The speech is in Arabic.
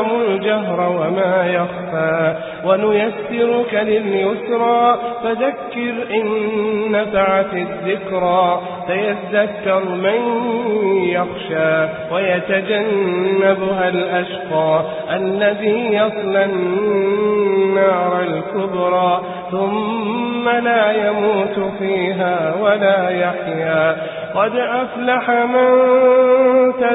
يعلم الجهر وما يخفى ونيسرك لليسرى فذكر إن نفعت الذكرى سيذكر من يخشى ويتجنبها الأشقى الذي يصلى النار الكبرى ثم لا يموت فيها ولا يحيا قد أفلح من